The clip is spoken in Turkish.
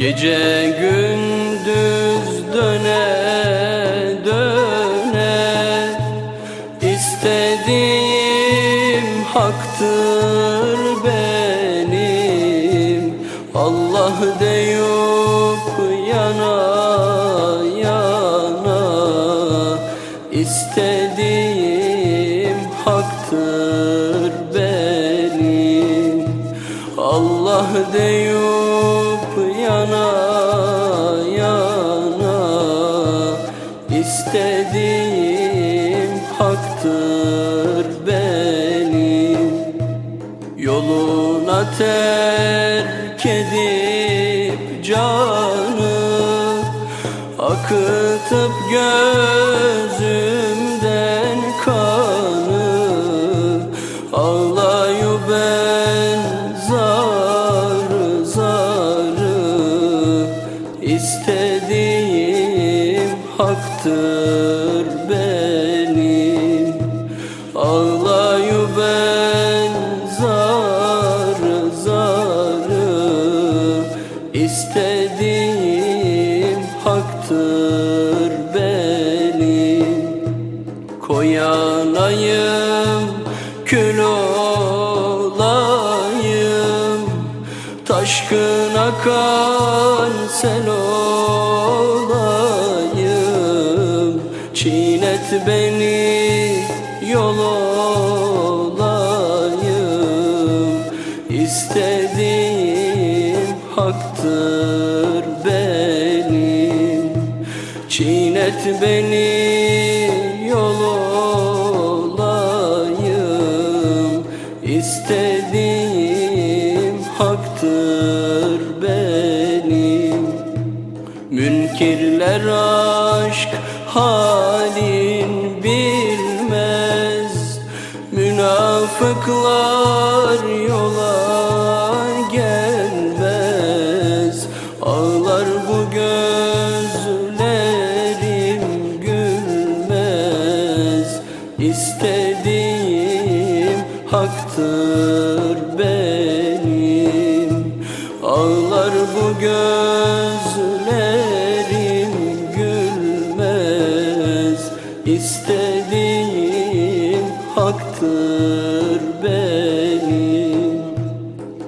Gece gündüz döne döne istediğim haktır benim. Allah deyip yana yana istediğim Allah deyip yana yana. İstediğim haktır benim. Yoluna terk edip canı Akıtıp gözümden İstediğim haktır Taşkın akan sel olayım. Çiğnet beni yol olayım. İstediğim haktır benim. Çiğnet beni Münkirler aşk halin bilmez. Münafıklar yola gelmez. Ağlar bu gözlerim gülmez. İstediğim haktır benim. Ağlar bu gözlerim istedim